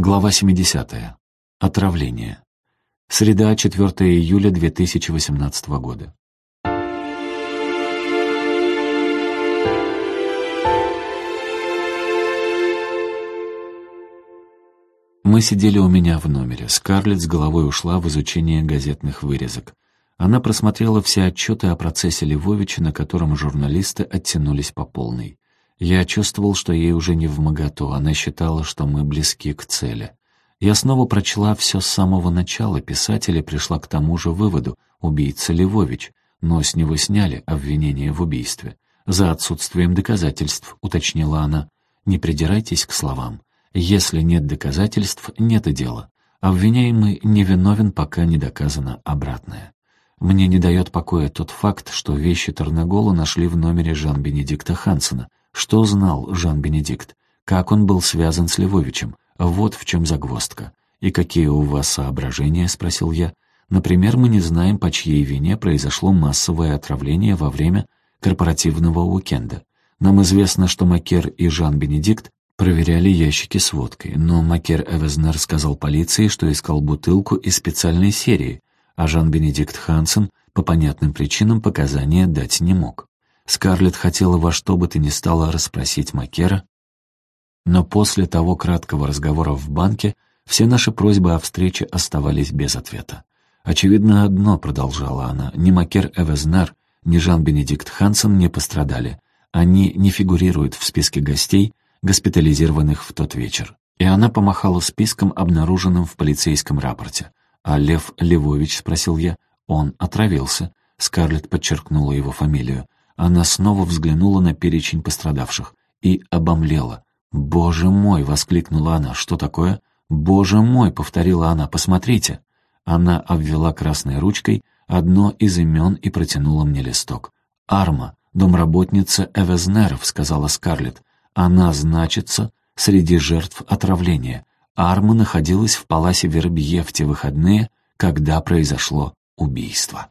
Глава 70. Отравление. Среда, 4 июля 2018 года. Мы сидели у меня в номере. Скарлетт с головой ушла в изучение газетных вырезок. Она просмотрела все отчеты о процессе Львовича, на котором журналисты оттянулись по полной. Я чувствовал, что ей уже не в моготу, она считала, что мы близки к цели. Я снова прочла все с самого начала, писатель пришла к тому же выводу — убийца Левович, но с него сняли обвинение в убийстве. За отсутствием доказательств, уточнила она. Не придирайтесь к словам. Если нет доказательств, нет и дела. Обвиняемый невиновен, пока не доказано обратное. Мне не дает покоя тот факт, что вещи Тарнагола нашли в номере Жан-Бенедикта Хансена, что знал Жан-Бенедикт? Как он был связан с Львовичем? Вот в чем загвоздка. «И какие у вас соображения?» — спросил я. «Например, мы не знаем, по чьей вине произошло массовое отравление во время корпоративного уикенда. Нам известно, что Макер и Жан-Бенедикт проверяли ящики с водкой, но Макер Эвезнер сказал полиции, что искал бутылку из специальной серии, а Жан-Бенедикт Хансен по понятным причинам показания дать не мог. Скарлетт хотела во что бы то ни стало расспросить Макера, но после того краткого разговора в банке все наши просьбы о встрече оставались без ответа. «Очевидно одно», — продолжала она, — «ни Макер Эвезнер, ни Жан-Бенедикт Хансен не пострадали. Они не фигурируют в списке гостей, госпитализированных в тот вечер». И она помахала списком, обнаруженным в полицейском рапорте. «А Лев Левович?» — спросил я. «Он отравился». Скарлетт подчеркнула его фамилию. Она снова взглянула на перечень пострадавших и обомлела. «Боже мой!» — воскликнула она. «Что такое?» «Боже мой!» — повторила она. «Посмотрите!» Она обвела красной ручкой одно из имен и протянула мне листок. «Арма, домработница Эвезнеров», — сказала Скарлетт. «Она значится среди жертв отравления. Арма находилась в паласе Вербье в те выходные, когда произошло убийство».